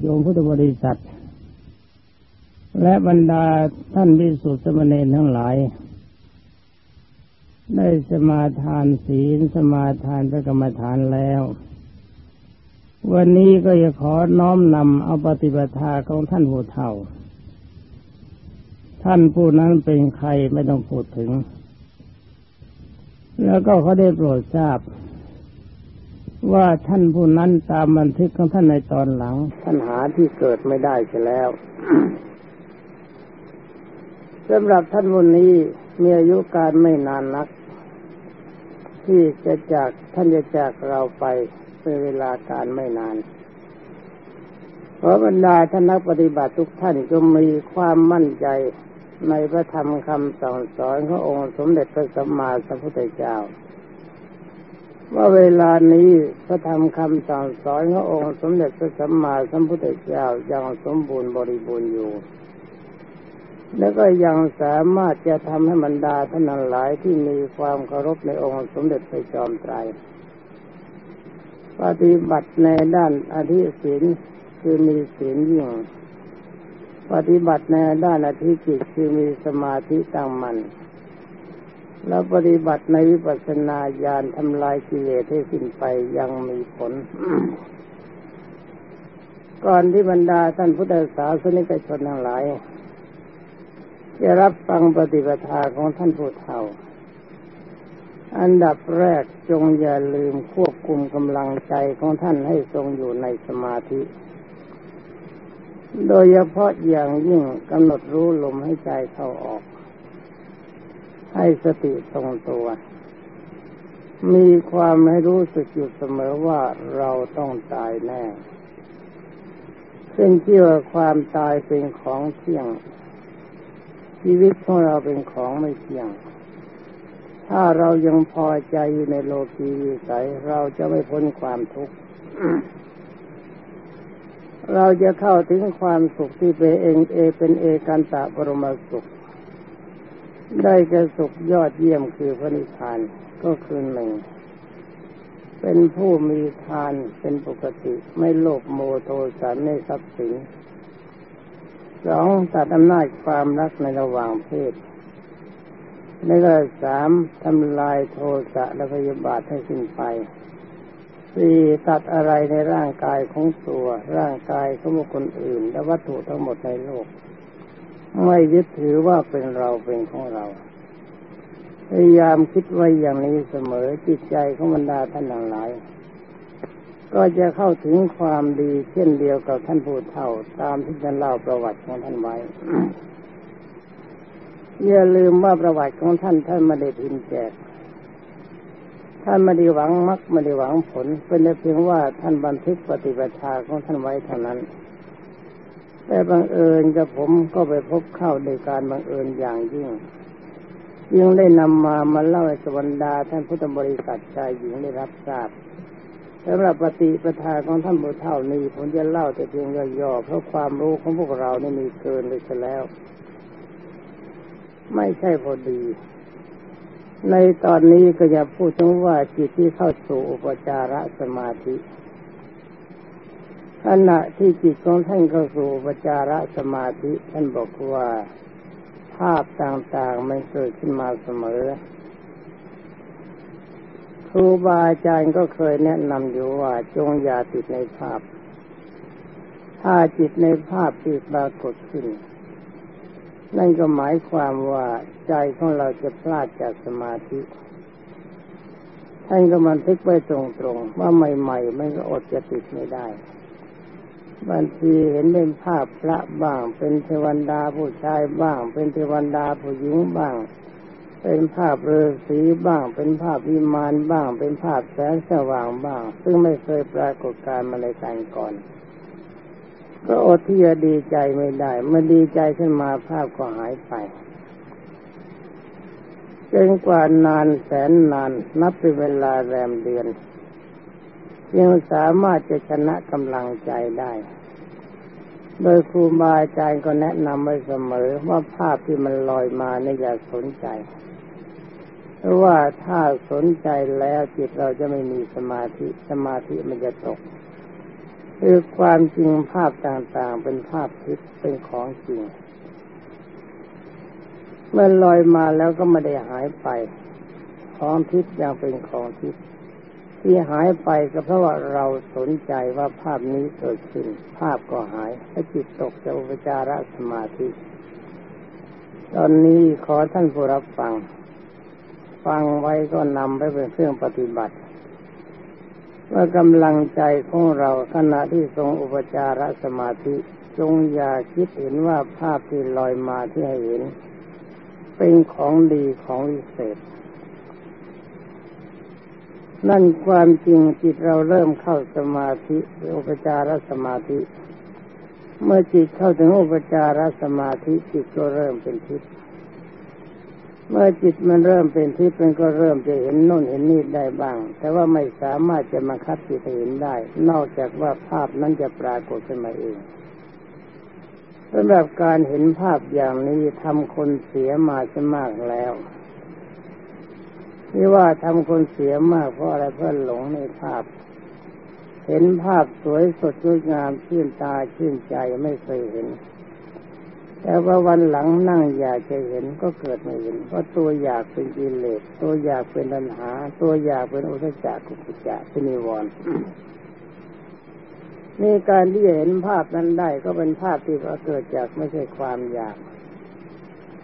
โยมพุทธบริษัท และบรรดาท่านพิสุทธิสมณีทั้งหลาย ได้สมาทานศีลสมาทานพระกรรมฐานแล้ว วันนี้ก็จะขอน้อมนำเอาปฏิปทาของท่านผู้เฒ่า ท่านผู้นั้นเป็นใครไม่ต้องพูดถึง แล้วก็เขาได้โปรดทราบ ว่าท่านผู้นั้นตามบันทึกของท่านในตอนหลังท่านหาที่เกิดไม่ได้เสียแล้วสำหรับท่านวันนี้มีอายุการไม่นานนัก ที่จะจากท่านจะจากเราไปเป็นเวลาการไม่นานขอบรรดาท่านนักปฏิบัติทุกท่านจงมีความมั่นใจในพระธรรมคำสอนสอนขององค์สมเด็จพระสัมมาสัมพุทธเจ้า ว่าเวลานี้พระธรรมคำสั่งสอนขององค์สมเด็จพระสัมมาสัมพุทธเจ้ายังสมบูรณ์บริบูรณ์อยู่ แล้วก็ยังสามารถจะทำให้บรรดาท่านหลายที่มีความเคารพในองค์สมเด็จพระจอมไตรปฏิบัติในด้านอธิศีลคือมีศีลยิ่ง ปฏิบัติในด้านอธิจิตคือมีสมาธิตั้งมัน่น แล้วปฏิบัติในวิปัสสนาญาณทำลายกิเลสให้สิ้นไปยังมีผล ก่อนที่บรรดาท่านพุทธศาสนิกชนทั้งหลายจะรับฟังปฏิปทาของท่านผู้เฒ่า อันดับแรกจงอย่าลืมควบคุมกำลังใจของท่านให้ทรงอยู่ในสมาธิ โดยเฉพาะอย่างยิ่งกำหนดรู้ลมให้ใจเข้าออก ให้สติทรงตัว มีความให้รู้สึกอยู่เสมอว่าเราต้องตายแน่ ซึ่งเชื่อความตายเป็นของเที่ยง ชีวิตของเราเป็นของไม่เที่ยง ถ้าเรายังพอใจอยู่ในโลกีวิสัยเราจะไม่พ้นความทุกข์เราจะเข้าถึงความสุขที่เป็นเองเอเป็นเอกันตะบรมสุข ได้กระสุกยอดเยี่ยมคือพระนิพพานก็คือหนึ่งเป็นผู้มีทานเป็นปกติไม่โลภโมโทสันในทรัพย์สินสองตัดอำนาจความรักในระหว่างเพศและก็สามทำลายโทสะและพยาบาทให้สิ้นไปสี่ตัดอะไรในร่างกายของตัว ร่างกายของบุคคลอื่น และวัตถุทั้งหมดในโลก ไม่ยึดถือว่าเป็นเราเป็นของเรา พยายามคิดไว้อย่างนี้เสมอจิตใจของบรรดาท่านหลาย ก็จะเข้าถึงความดีเช่นเดียวกับท่านผู้เฒ่า ตามที่ท่านเล่าประวัติของท่านไว้อย่าลืมว่าประวัติของท่านท่านไม่ได้พิมพ์แจก ท่านไม่ได้หวังมรรคไม่ได้หวังผล เป็นเพียงว่าท่านบันทึกปฏิบัติของท่านไว้เท่านั้น แต่บังเอิญกับผมก็ไปพบเข้าโดยการบังเอิญอย่างยิ่งจึงได้นำมามาเล่าให้สวรรดาท่านพุทธบริษัทชายหญิงได้รับทราบสำหรับปฏิปทาของท่านบุเท่านี้ผมจะเล่าแต่เพียงย่อๆเพราะความรู้ของพวกเรานี่มีเกินเลยแล้ว ไม่ใช่พอดี ในตอนนี้ก็จะพูดถึงว่าจิตที่เข้าสู่อุปจารสมาธิ ขณะที่จิตของท่านเข้าสู่ปจารสมาธิท่านบอกว่าภาพต่างๆมันเกิดขึ้นมาเสมอ ครูบาอาจารย์ก็เคยแนะนำอยู่ว่าจงอย่าติดในภาพ ถ้าจิตในภาพติดปรากฏขึ้น นั่นก็หมายความว่าใจของเราจะพลาดจากสมาธิท่านก็มันทึกไว้ตรงๆว่าใหม่ ๆ มันก็อดจะติดไม่ได้ บางทีเห็นเป็นภาพพระบ้าง เป็นเทวันดาผู้ชายบ้าง เป็นเทวันดาผู้หญิงบ้าง เป็นภาพฤาษีบ้าง เป็นภาพวิมานบ้าง เป็นภาพแสงสว่างบ้าง ซึ่งไม่เคยปรากฏการมาในการก่อน ก็อดที่จะดีใจไม่ได้เมื่อดีใจขึ้นมาภาพก็หายไปจนกว่านานแสนนานนับเป็นเวลาแรมเดือนยังสามารถจะชนะกำลังใจได้ โดยครูบาอาจารย์ก็แนะนำไว้เสมอว่าภาพที่มันลอยมาเนี่ยอย่าสนใจเพราะว่าถ้าสนใจแล้วจิตเราจะไม่มีสมาธิสมาธิมันจะตกคือความจริงภาพต่างๆ เป็นภาพทิพย์เป็นของจริง เมื่อลอยมาแล้วก็ไม่ได้หายไป ของทิพย์ยังเป็นของทิพย์ ที่หายไปก็เพราะว่าเราสนใจว่าภาพนี้เกิดขึ้น ภาพก็หายและจิตตกจากอุปจารสมาธิ ตอนนี้ขอท่านผู้รับฟัง ฟังไว้ก็นำไปเป็นเครื่องปฏิบัติว่ากำลังใจของเราขณะที่ทรงอุปจารสมาธิจงอย่าคิดเห็นว่าภาพที่ลอยมาที่ให้เห็น เป็นของดีของวิเศษ นั่นความจริงจิตเราเริ่มเข้าสมาธิอุปจารสมาธิ เมื่อจิตเข้าถึงอุปจารสมาธิจิตก็เริ่มเป็นทิพย์เมื่อจิตมันเริ่มเป็นทิพย์มันก็เริ่มจะเห็นโน่นเห็นนี่ได้บ้าง แต่ว่าไม่สามารถจะมาคับจิตเห็นได้ นอกจากว่าภาพนั้นจะปรากฏขึ้นมาเองสำหรับการเห็นภาพอย่างนี้ทำคนเสียมาจะมากแล้ว ที่ว่าทำคนเสียมากเพราะอะไรเพื่อหลงในภาพ เห็นภาพสวยสดงดงามชื่นตาชื่นใจไม่เคยเห็น แต่ว่าวันหลังนั่งอยากจะเห็นก็เกิดไม่เห็นเพราะตัวอยากเป็นกิเลสตัวอยากเป็นปัญหา ตัวอยากเป็นอุทจักกุกุจักเป็นนิวรณ์นี่การที่เห็นภาพนั้นได้ก็เป็นภาพที่เกิดจากไม่ใช่ความอยาก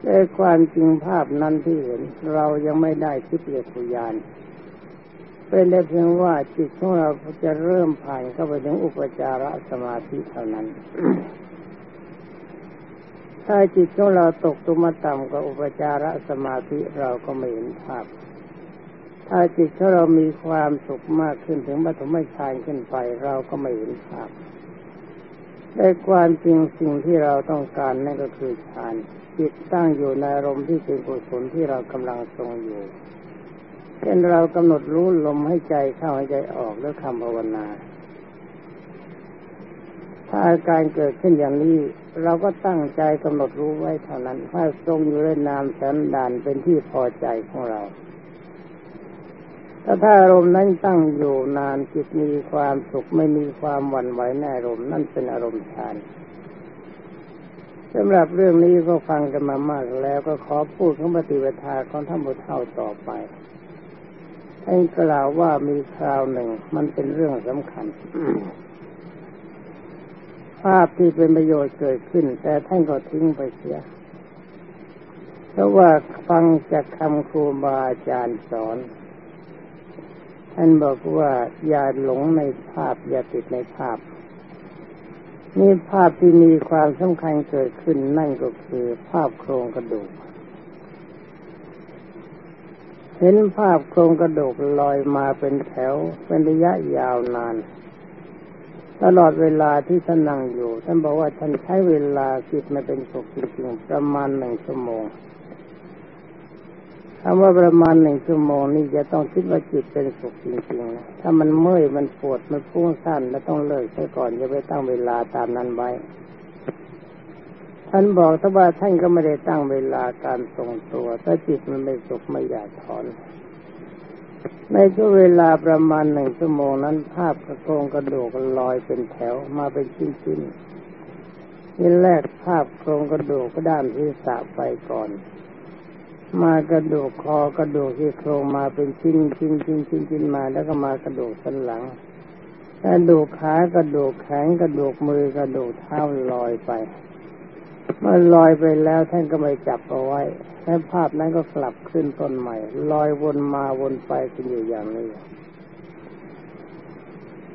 แต่ความจริงภาพนั้นที่เห็นเรายังไม่ได้ทิพยคุยานเป็นได้เพียงว่าจิตของเราจะเริ่มผ่านเข้าไปถึงอุปจารสมาธิเท่านั้น ถ้าจิตของเราตกตุมาต่ำกว่าอุปจารสมาธิเราก็ไม่เห็นภาพ ถ้าจิตของเรามีความสุขมากขึ้นถึงปฐมฌานขึ้นไปเราก็ไม่เห็นภาพได้ความจริงสิ่งที่เราต้องการนั่นก็คือฌาน จิตตั้งอยู่ในอารมณ์ที่เป็นกุศลที่เรากำลังทรงอยู่เช่นเรากำหนดรู้ลมให้ใจเข้าให้ใจออกแล้วคำภาวนา ถ้าอาการเกิดขึ้นอย่างนี้ เราก็ตั้งใจกำหนดรู้ไว้เท่านั้นถ้าทรงอยู่ในนามสันดานเป็นที่พอใจของเราถ้าถ้าอารมณ์นั้นตั้งอยู่นานจิตมีความสุขไม่มีความหวั่นไหวในอารมณ์นั่นเป็นอารมณ์ฌาน สำหรับเรื่องนี้ก็ฟังกันมามากแล้วก็ขอพูดของปฏิปทาของท่านบุตรเท่าต่อไปท่านกล่าวว่ามีคราวหนึ่งมันเป็นเรื่องสำคัญ ภาพที่เป็นประโยชน์เกิดขึ้น แต่ท่านก็ทิ้งไปเสีย เพราะว่าฟังจากคำครูบาอาจารย์สอน ท่านบอกว่าอย่าหลงในภาพอย่าติดในภาพ นี่ภาพที่มีความสำคัญเกิดขึ้นนั่นก็คือภาพโครงกระดูก เห็นภาพโครงกระดูกลอยมาเป็นแถวเป็นระยะยาวนาน ตลอดเวลาที่ท่านนั่งอยู่ ท่านบอกว่าท่านใช้เวลาจิตมาเป็นสุขจริงๆประมาณหนึ่งชั่วโมง คำว่าประมาณหนึ่งชั่วโมงนี่จะต้องคิดว่าจิตเป็นสุขจริงๆนะถ้ามันเมื่อยมันปวดมันฟุ้งซ่านแล้วต้องเลิกซะก่อนอย่าไปตั้งเวลาตามนั้นไว้ท่านบอกถ้าว่าท่านก็ไม่ได้ตั้งเวลาการทรงตัวถ้าจิตมันไม่สุขไม่อยากถอน ในช่วงเวลาประมาณหนึ่งชั่วโมงนั้น ภาพกระโครงกระดูกลอยเป็นแถวมาเป็นชิ้นๆนี่แรกภาพโครงกระดูกก็ด้านที่สะไปก่อน มากระดูกคอกระดูกที่โครงมาเป็นชิ้นชิ้นชิ้นชิ้นชิ้นมา แล้วก็มากระดูกสันหลังกระดูกขากระดูกแขนกระดูกมือกระดูกเท้าลอยไป เมื่อลอยไปแล้วท่านก็ไม่จับเอาไว้แล้วภาพนั้นก็กลับขึ้นต้นใหม่ ลอยวนมาวนไปกันอยู่อย่างนี้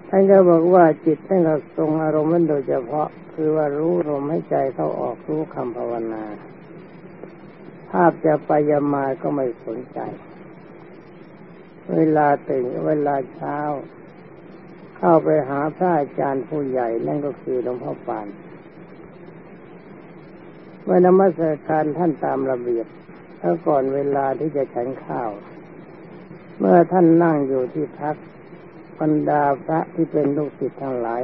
ท่านก็บอกว่าจิตท่านก็ทรงอารมณ์นั้นโดยเฉพาะ คือว่ารู้ลมให้ใจเข้าออกรู้คำภาวนา ภาพจะไปยามาก็ไม่สนใจ เวลาตื่นเวลาเช้า เข้าไปหาพระอาจารย์ผู้ใหญ่นั่นก็คือหลวงพ่อปานเมื่อนมัสการท่านตามระเบียบแล้วก่อนเวลาที่จะฉันข้าว เมื่อท่านนั่งอยู่ที่พักบรรดาพระที่เป็นลูกศิษย์ทั้งหลาย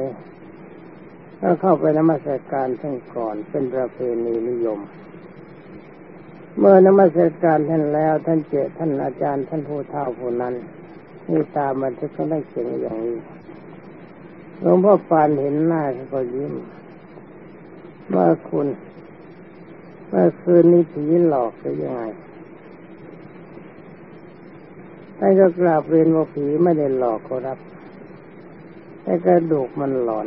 ก็เข้าไปนมัสการท่านก่อนเป็นประเพณีนิยม เมื่อนมัสการท่านแล้ว ท่านเจอท่านอาจารย์ท่านผู้เฒ่าผู้นั้นนี่ตามันทึกเขาได้เขียนอย่างนี้หลวงพ่อปานเห็นหน้าเขาก็ยิ้มว่าคุณเมื่อคืนนี้ผีหลอกหรือยังไงท่านก็กราบเรียนว่าผีไม่ได้หลอกเขารับ แต่กระดูกมันหลอน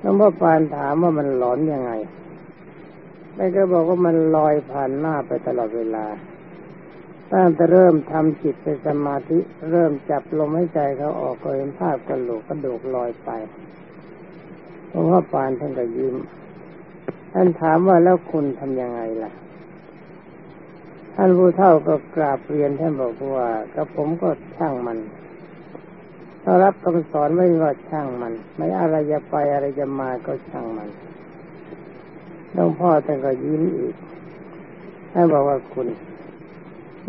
หลวงพ่อปานถามว่ามันหลอนยังไง ท่านก็บอกว่ามันลอยผ่านหน้าไปตลอดเวลาตั้งแต่เริ่มทำจิตเป็นสมาธิ เริ่มจับลมหายใจเขาออกก็เห็นภาพกระโหลกกระดูกลอยไปหลวงพ่อปานท่านก็ยิ้มท่านถามว่าแล้วคุณทำยังไงล่ะ ท่านผู้เฒ่าก็กราบเรียนท่านบอกว่ากับผมก็ช่างมันถ้ารับคำสอนไม่ว่าช่างมัน ไม่อะไรจะไปอะไรจะมาก็ช่างมัน หลวงพ่อท่านก็ยิ้มอีกท่านบอกว่าคุณ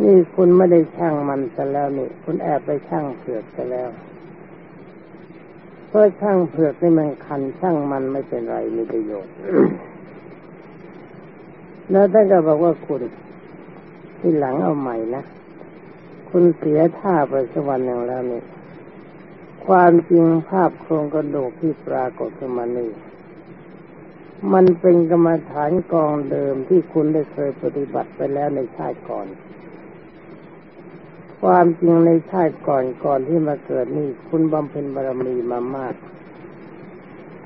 นี่คุณไม่ได้ช่างมันซะแล้วนี่ คุณแอบไปช่างเผือกซะแล้วเพราะช่างเผือกนี่มันคันช่างมันไม่เป็นไรมีประโยชน์แล้วท่านก็บอกว่าคุณที่หลังเอาใหม่นะคุณเสียท่าไปสักวันหนึ่งแล้วนี่ความจริงภาพโครงกระดูกที่ปรากฏขึ้นมานี่ มันเป็นกรรมฐานกองเดิมที่คุณได้เคยปฏิบัติไปแล้วในชาติก่อน ความจริงในชาติก่อนก่อนที่มาเกิดนี่คุณบำเพ็ญบารมีมามาก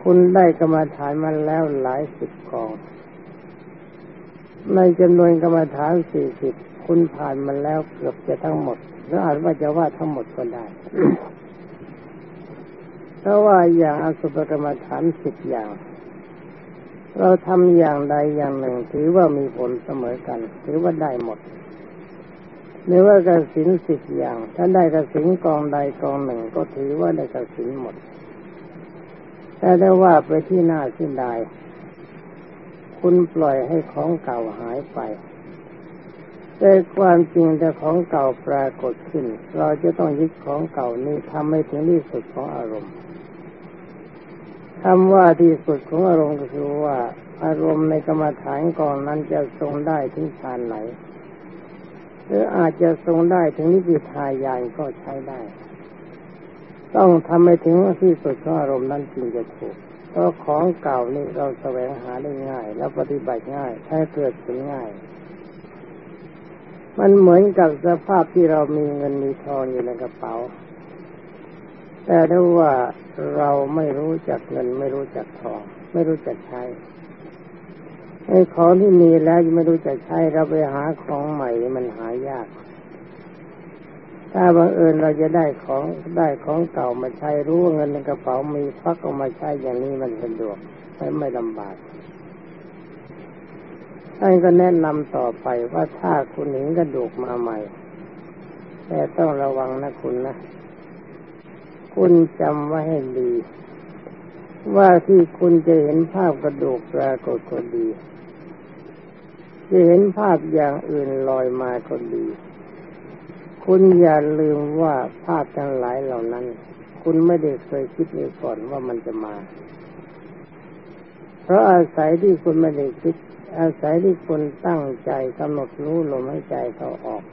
คุณได้กรรมฐานมาแล้วหลายสิบกอง ในจำนวนกรรมฐานสี่สิบคุณผ่านมาแล้วเกือบจะทั้งหมดหรืออาจว่าจะว่าทั้งหมดก็ได้เพราะว่าอย่างอสุภกรรมฐานสิบอย่าง เราทำอย่างใดอย่างหนึ่ง ถือว่ามีผลเสมอกัน ถือว่าได้หมดหรือว่ากสินสิบอย่าง ถ้าได้กสินกองใดกองหนึ่งก็ถือว่าได้กสินหมด แต่ได้ว่าไปที่หน้าสิ้นใดคุณปล่อยให้ของเก่าหายไปแต่ความจริงแต่ของเก่าปรากฏขึ้น เราจะต้องยึดของเก่านี้ทำให้ถึงที่สุดของอารมณ์ คำว่าที่สุดของอารมณ์ก็คือว่าอารมณ์ในกรรมฐานกองนั้นจะทรงได้ถึงฌานไหนหรืออาจจะทรงได้ถึงนิพพานญาณก็ใช้ได้ ต้องทำให้ถึงที่สุดของอารมณ์นั้นจึงจะถูกเพราะของเก่านี่เราแสวงหาได้ง่าย แล้วปฏิบัติง่ายใช้เกิดผลง่าย มันเหมือนกับสภาพที่เรามีเงินมีทองอยู่ในกระเป๋า แต่ถ้าว่าเราไม่รู้จักเงิน ไม่รู้จักทอง ไม่รู้จักใช้ไอ้ของที่มีแล้วยังไม่รู้จักใช้เราไปหาของใหม่มันหายาก ถ้าบังเอิญเราจะได้ของได้ของเก่ามาใช้รู้ว่าเงินในกระเป๋ามีพักออกมาใช้อย่างนี้มันสะดวกไม่ไม่ลำบากท่านก็แนะนำต่อไปว่าถ้าคุณเห็นกระดูกมาใหม่ แต่ต้องระวังนะคุณนะ คุณจำไว้ให้ดี ว่าที่คุณจะเห็นภาพกระดูกปรากฏก็ดีจะเห็นภาพอย่างอื่นลอยมาก็ดี คุณอย่าลืมว่าภาพทั้งหลายเหล่านั้น คุณไม่ได้เคยคิดเลยก่อนว่ามันจะมา เพราะอาศัยที่คุณไม่ได้คิด อาศัยที่คุณตั้งใจกำหนดรู้ลมหายใจเขาออก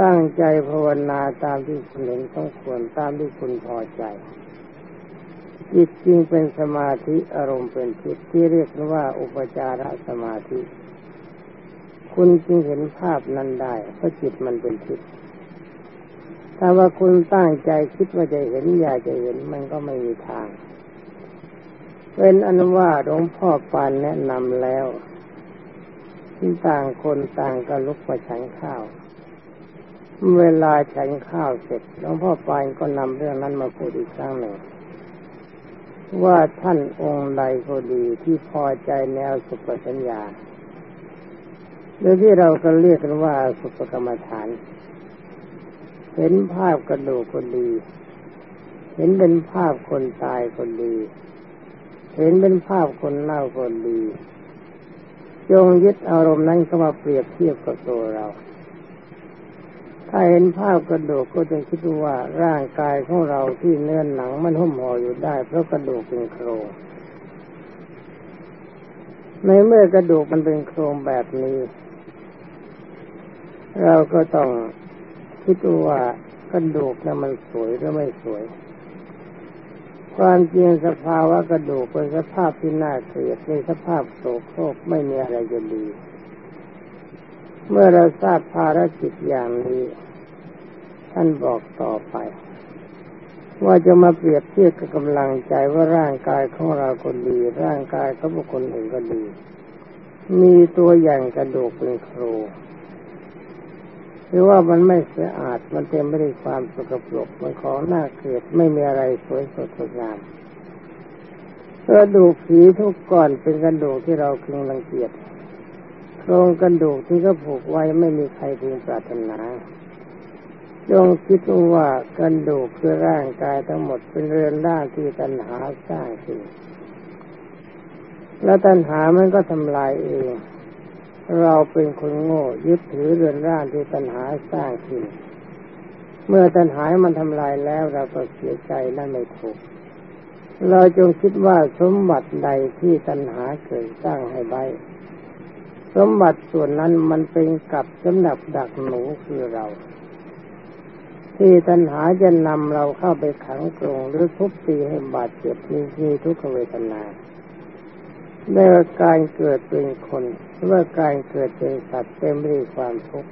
ตั้งใจภาวนาตามที่คุณเห็นต้องควรตามที่คุณพอใจจิตจริงเป็นสมาธิอารมณ์เป็นจิตที่เรียกว่าอุปจารสมาธิ คุณจึงเห็นภาพนั้นได้เพราะจิตมันเป็นจิตถ้าว่าคุณตั้งใจคิดว่าจะเห็นอยากจะเห็นมันก็ไม่มีทาง เป็นอนุว่าหลวงพ่อปานแนะนำแล้วที่ต่างคนต่างก็ลุกมาฉันข้าว เวลาฉันข้าวเสร็จหลวงพ่อปานก็นำเรื่องนั้นมาพูดอีกครั้งหนึ่ง ว่าท่านองค์ใดก็ดีที่พอใจแนวสุปสัญญาหรือที่เราก็เรียกกันว่าสุปกรรมฐาน เห็นภาพกระดูกคนดี เห็นเป็นภาพคนตายคนดี เห็นเป็นภาพคนเล่าคนดี จงยึดอารมณ์นั้นเข้ามาเปรียบเทียบกับตัวเรา ถ้าเห็นภาพกระดูกก็จะคิดว่าร่างกายของเราที่เนื้อหนังมันหุ้มห่ออยู่ได้ เพราะกระดูกเป็นโครงในเมื่อกระดูกมันเป็นโครงแบบนี้ เราก็ต้องคิดว่ากระดูกนั้นมันสวยหรือไม่สวย ความจริงสภาวะกระดูกเป็นสภาพที่น่าเกลียดในสภาพโศกโครกไม่มีอะไรจะดี เมื่อเราทราบภารกิจอย่างนี้ ท่านบอกต่อไป ว่าจะมาเปรียบเทียบกับกำลังใจว่าร่างกายของเราก็ดี ร่างกายของบุคคลอื่นก็ดี มีตัวอย่างกระดูกเป็นครูหรือว่ามันไม่สะอาดมันเต็มไปด้วยความสกปรกมันของน่าเกลียดไม่มีอะไรสวยสดงดงามกระดูกผีทุกก้อนเป็นกระดูกที่เราคึงรังเกียจ โครงกระดูกที่เขาผูกไว้ไม่มีใครพึงปรารถนาจงคิดว่ากระดูกคือร่างกายทั้งหมดเป็นเรือนร่างที่ตัณหาสร้างขึ้นแล้วตัณหามันก็ทำลายเอง เราเป็นคนโง่ยึดถือเรือนร่างที่ตัณหาสร้างขึ้น เมื่อตัณหามันทำลายแล้วเราก็เสียใจนั่นไม่ถูก เราจงคิดว่าสมบัติใดที่ตัณหาเกิดสร้างให้ไว้ สมบัติส่วนนั้นมันเป็นกับสำหรับดักหนูคือเรา ที่ตัณหาจะนำเราเข้าไปขังกรงหรือทุบตีให้บาดเจ็บมีมีทุกขเวทนาได้ว่าการเกิดเป็นคนว่าการเกิดเป็นสัตว์เต็มไปด้วยความทุกข์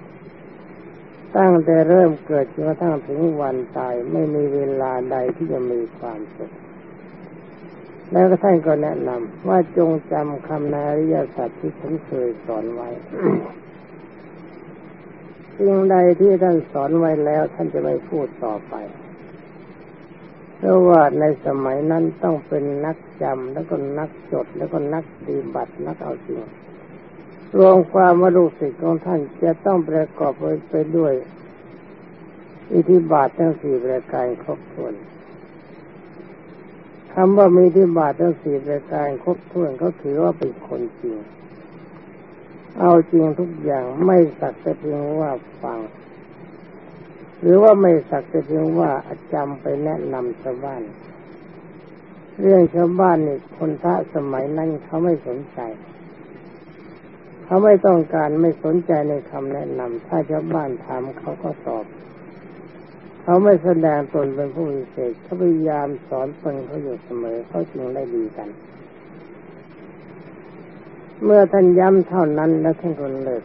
ตั้งแต่เริ่มเกิดจนกระทั่งถึงวันตายไม่มีเวลาใดที่จะมีความสุข แล้วก็ท่านก็แนะนำว่าจงจำคำนาริยสัตว์ที่ฉันเคยสอนไว้สิ่งใดที่ท่านสอนไว้แล้ว ท่านจะไม่พูดต่อไป เพราะว่าในสมัยนั้นต้องเป็นนักจำแล้วก็นักจด แล้วก็นักดีบัตรนักเอาจริงรวมความว่าลูกศิษย์ของท่านจะต้องประกอบไปด้วย อิทธิบาททั้งสี่ประการครบถ้วน คำว่ามีทธิบาททั้งสี่ประการครบถ้วนเขาถือว่าเป็นคนจริง เอาจริงทุกอย่างไม่สักแต่เพียงว่าฟัง หรือว่าไม่สักแต่เพียงว่าจำไปแนะนำชาวบ้าน เรื่องชาวบ้านนี่คนพระสมัยนั้นเขาไม่สนใจเขาไม่ต้องการไม่สนใจในคำแนะนำถ้าชาวบ้านถามเขาก็ตอบ เขาไม่แสดงตนเป็นผู้พิเศษเขาพยายามสอนตนเขาอยู่เสมอเขาจึงได้ดีกัน เมื่อท่านย้ำเท่านั้นแล้วท่านก็เลิก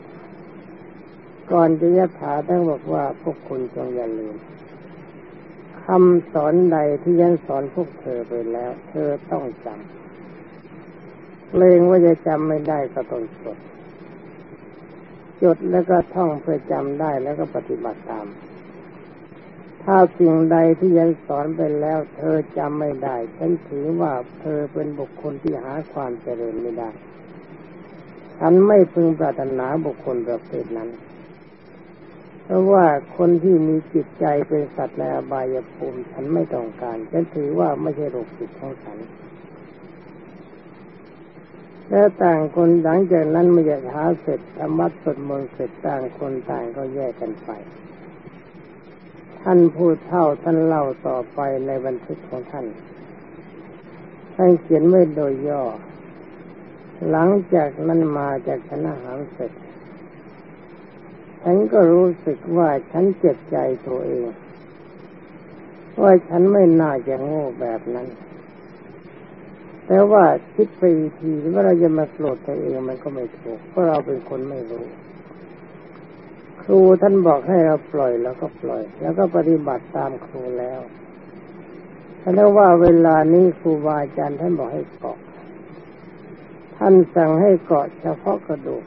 ก่อนจะยถาท่านบอกว่าพวกคุณจงอย่าลืมคำสอนใดที่ยันสอนพวกเธอไปแล้ว เธอต้องจำเลงว่าจะจำไม่ได้ก็ต้องจดจดแล้วก็ท่องเพื่อจำได้แล้วก็ปฏิบัติตาม ถ้าสิ่งใดที่ยันสอนไปแล้ว เธอจำไม่ได้ ฉันถือว่าเธอเป็นบุคคลที่หาความเจริญไม่ได้ ฉันไม่พึงปรารถนาบุคคลประเภทนั้น เพราะว่าคนที่มีจิตใจเป็นสัตว์ในอบายภูมิฉันไม่ต้องการ ฉันถือว่าไม่ใช่โรคจิตของฉันแล้วต่างคนหลังจากนั้นไมาจากหาเสร็จธรรมะสดมนต์เสร็จต่างคนต่างก็แยกกันไป ท่านพูดเท่าท่านเล่าต่อไปในบันทึกของท่าน ท่านเขียนไว้โดยย่อ หลังจากนั้นมาจากชนะหารเสร็จ ฉันก็รู้สึกว่าฉันเจ็บใจตัวเอง ว่าฉันไม่น่าจะโง่แบบนั้น แต่ว่าคิดไปทีว่าเราจะมาโกรธตัวเองมันก็ไม่ถูกเพราะเราเป็นคนไม่รู้ รูท่านบอกให้เราปล่อยแล้วก็ปล่อย แล้วก็ปฏิบัติตามครูแล้วท่านว่าเวลานี้ครูบาอาจารย์ท่านบอกให้เกาะท่านสั่งให้เกาะเฉพาะกระดูก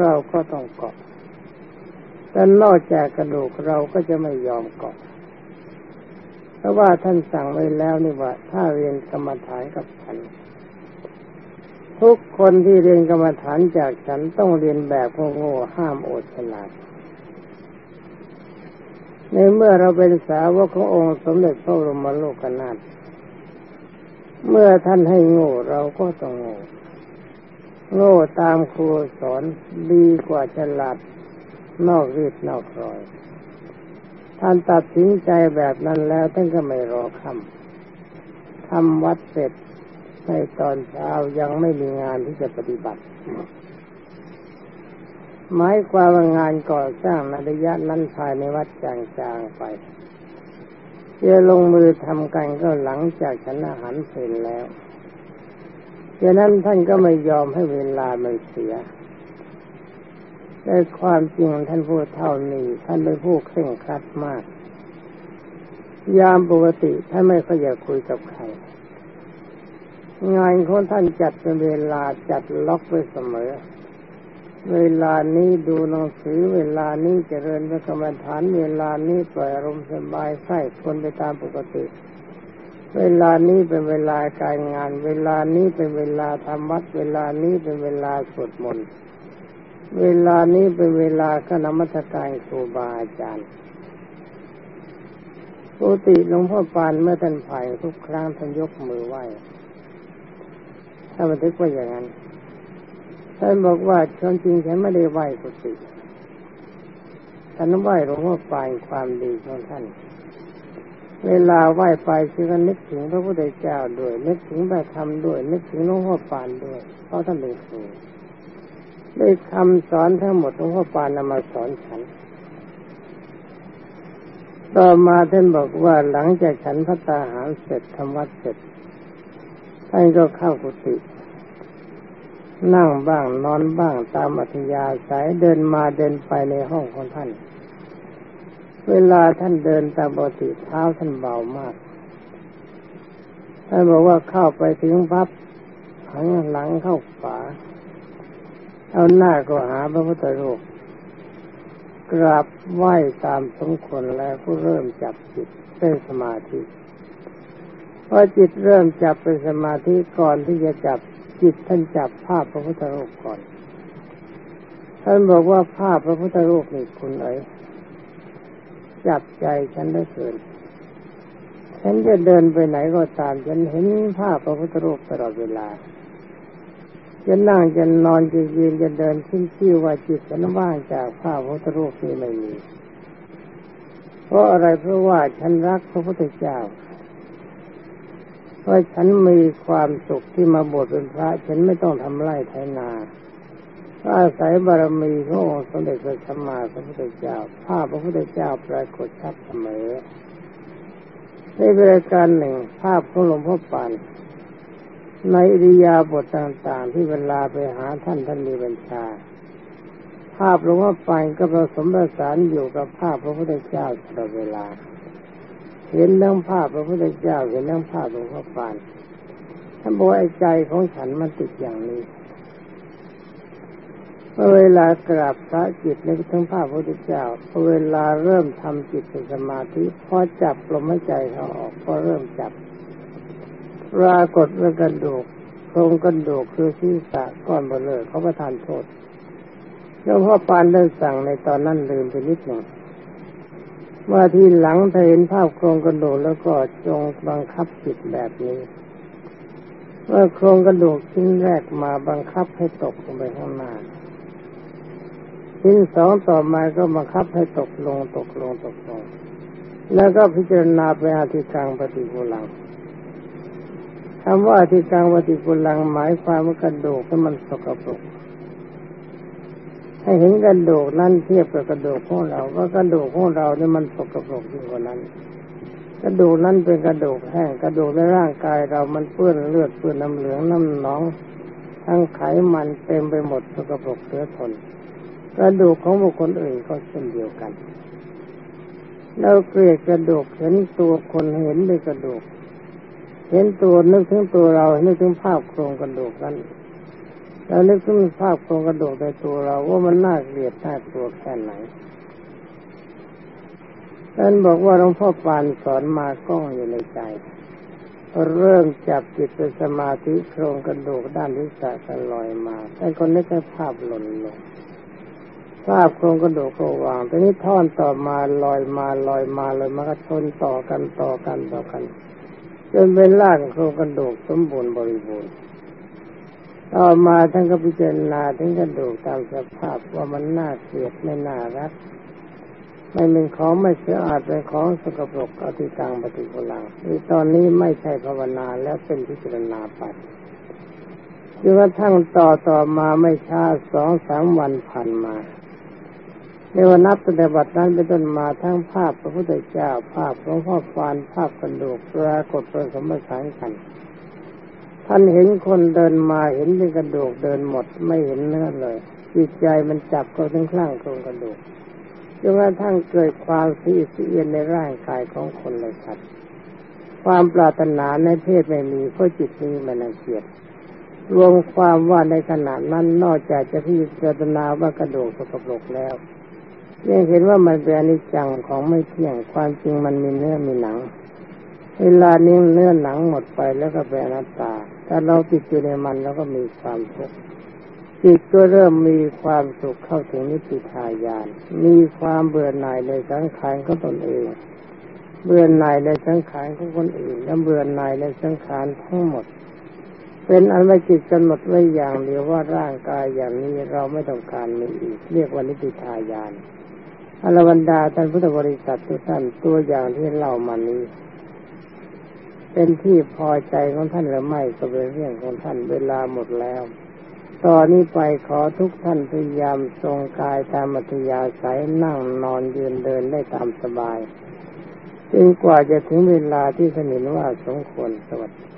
เราก็ต้องเกาะแต่นอกจากกระดูกเราก็จะไม่ยอมเกาะเพราะว่าท่านสั่งไว้แล้วนี่ว่า ถ้าเรียนกรรมฐานกับฉัน ทุกคนที่เรียนกรรมฐานจากฉันต้องเรียนแบบโง่ห้ามอดฉลาดในเมื่อเราเป็นสาวกขององค์สมเด็จพระบรมโลกนาถเมื่อท่านให้โง่เราก็ต้องโง่โง่ตามครูสอนดีกว่าฉลาดนอกรีดนอกรอย ท่านตัดสินใจแบบนั้นแล้วท่านก็ไม่รอคำทำวัดเสร็จ ในตอนเช้ายังไม่มีงานที่จะปฏิบัติ หมายความว่างานก่อสร้างในระยะนั้นภายในวัดจางๆไปจะลงมือทำกันก็หลังจากฉันอาหารเพลนแล้วดังนั้นท่านก็ไม่ยอมให้เวลามันเสียแต่ความจริงท่านพูดเท่านี้ ท่านเป็นผู้เคร่งครัดมาก ยามปกติท่านไม่ค่อยอยากคุยกับใคร งานของท่านจัดเป็นเวลาจัดล็อกไว้เสมอ เวลานี้ดูหนังสือเวลานี้เจริญพระกรรมฐานเวลานี้ปล่อยอารมณ์สบายใส่คนไปตามปกติ เวลานี้เป็นเวลาการงาน เวลานี้เป็นเวลาธรรมะเวลานี้เป็นเวลาสวดมนต์เวลานี้เป็นเวลาขณะมัสการครูบาอาจารย์ปกติหลวงพ่อปานเมื่อท่านผ่ายทุกครั้งท่านยกมือไหว้ ถ้าบันทึกว่าอย่างนั้นท่านบอกว่าชนจริงฉันไม่ได้ไหว้กุฏิท่านไหว้หลวงพ่อปานความดีของท่าน เวลาไหว้ไปคือก็นึกถึงพระพุทธเจ้าด้วย นึกถึงพระธรรมด้วย นึกถึงหลวงพ่อปานด้วย เพราะท่านเป็นครูด้วยคำสอนทั้งหมดหลวงพ่อปานนำมาสอนฉัน ต่อมาท่านบอกว่าหลังจากฉันพระตาหารเสร็จทำวัดเสร็จ ท่านก็เข้ากุฏินั่งบ้างนอนบ้างตามอัธยาศัยเดินมาเดินไปในห้องของท่าน เวลาท่านเดินตามปกติเท้าท่านเบามาก ท่านบอกว่าเข้าไปถึงพับหันหลังเข้าฝาเอาหน้าก็หาพระพุทธรูปกราบไหว้ตามสมควรแล้วก็เริ่มจับจิตเป็นสมาธิ พอจิตเริ่มจับเป็นสมาธิก่อนที่จะจับจิตท่านจับภาพพระพุทธรูปก่อน ท่านบอกว่าภาพพระพุทธรูปนี่คุณเอ๋ยจับใจฉันได้เกินฉันจะเดินไปไหนก็ตามฉันเห็นภาพพระพุทธรูปตลอดเวลาจะนั่งจะนอนจะยืนจะเดินขึ้นชื่อว่าจิตฉันว่างจากภาพพระพุทธรูปนี่ไม่มี เพราะอะไรเพราะว่าฉันรักพระพุทธเจ้า เพราฉันมีความสุขที่มาบวชเป็นพระ ฉันไม่ต้องทำไร่ไถนาอาศัยบารมีขององค์สมเด็จพระสัมมาสัมพุทธเจ้าภาพพระพุทธเจ้าปรากฏชัดเสมอในเวลาการหนึ่งภาพของหลวงพ่อปานในอิริยาบถต่างๆ ที่เวลาไปหาท่านท่านมีบัญชา ภาพหลวงพ่อปานก็ผสมประสานอยู่กับภาพพระพุทธเจ้าตลอดเวลา เห็นเรื่องภาพพระพุทธเจ้าเห็นเรื่องภาพหลวงพ่อปานท่านบอกไอ้ใจของฉันมันติดอย่างนี้เมื่อเวลากราบพระจิตในทั้งภาพพระพุทธเจ้าพอเวลาเริ่มทำจิตเป็นสมาธิพอจับลมหายใจเขาออกพอเริ่มจับปรากฏว่ากระดูกโครงกระดูกคือศีรษะก้อนเบลอเขาประทานโทษหลวงพ่อปานได้สั่งในตอนนั้นลืมไปนิดหนึ่ง ว่าที่หลังถ้าเห็นภาพโครงกระดูกแล้วก็จงบังคับจิตแบบนี้เมื่อโครงกระดูกชิ้นแรกมาบังคับให้ตกลงไปข้างหน้าชิ้นสองต่อมาก็บังคับให้ตกลงตกลงตกลง แล้วก็พิจารณาไปอาธิกังปฏิกุลังคำว่าอาธิกังปฏิกุลังหมายความว่ากระดูกมันสกปรก ให้เห็นกระดูกนั้นเทียบกับกระดูกของเราว่ากระดูกของเราเนี่ยมันสกปรกยิ่งกว่านั้น กระดูกนั้นเป็นกระดูกแห้งกระดูกในร่างกายเรามันเปื้อนเลือดเปื้อนน้ำเหลืองน้ำหนอง ทั้งไขมันเต็มไปหมดสกปรกเสือทน กระดูกของบุคคลอื่นก็เช่นเดียวกันเราเกลียดกระดูกเห็นตัวคนเห็นด้วยกระดูก เห็นตัวนึกถึงตัวเรานึกถึงภาพโครงกระดูกนั้น แล้วนึกถึงภาพโครงกระดูกในตัวเราว่ามันน่าเกลียดน่ากลัวแค่ไหนท่านบอกว่าหลวงพ่อปานสอนมาก้องอยู่ในใจ เริ่มจับจิตเป็นสมาธิโครงกระดูกด้านทิศะก็ลอยมาท่านก็นึกให้ภาพหล่นลงภาพโครงกระดูกก็วางทีนี้ท่อนต่อมาลอยมาลอยมาลอยมาก็ชนต่อกันต่อกันต่อกันจนเป็นร่างโครงกระดูกสมบูรณ์บริบูรณ์ ต่อมาท่านก็พิจารณาถึงกระดูกตามสภาพว่ามันน่าเกลียดไม่น่ารักไม่เป็นของไม่สียอาดเป็นของสกปรกอธิกังปฏิกุลังในตอนนี้ไม่ใช่ภาวนาแล้วเป็นพิจารณาไปจนกระทั่งต่อต่อมาไม่ช้าสองสามวันผ่านมาในวันนับตั้งแต่บัดนั้นเป็นต้นมาทั้งภาพพระพุทธเจ้าภาพหลวงพ่อฟานภาพกระดูกปรากฏเประสมสานกัน ท่านเห็นคนเดินมาเห็นเป็นกระดูกเดินหมดไม่เห็นเนื้อเลยจิตใจมันจับก็ถึงคลั่งโครงกระดูกจนกระทั่งเกิดความสีเสียนในร่างกายของคนเลยครับ ความปรารถนาในเพศไม่มีเพราะจิตนี้มันเกียดรวมความว่าในขณะนั้นนอกจากจะพิจารณาว่ากระดูกสกปรกแล้วยังเห็นว่ามันเป็นอนิจจังของไม่เที่ยงความจริงมันมีเนื้อมีหนัง เวลานี้เนื้อหนังหมดไปแล้วก็เป็นอนัตตา ถ้าเราติดอยู่ในมันแล้วก็มีความทุกข์จิตก็เริ่มมีความสุขเข้าถึงนิพพานญาณมีความเบื่อหน่ายในสังขารของตนเอง เบื่อหน่ายในสังขารของคนอื่น และเบื่อหน่ายในสังขารทั้งหมด เป็นอันว่าจิตกำหนดไว้อย่างเดียวว่าร่างกายอย่างนี้เราไม่ต้องการมีอีก เรียกว่านิพพานญาณอรบรรดาท่านพุทธบริษัททุกท่านตัวอย่างที่เล่ามานี้ เป็นที่พอใจของท่านหรือไม่ก็เป็นเรื่องของท่านเวลาหมดแล้ว ตอนนี้ไปขอทุกท่านพยายามทรงกายตามมัธยาสายนั่งนอนยืนเดินได้ตามสบายจนกว่าจะถึงเวลาที่สนิทว่าสมควรสวัสดี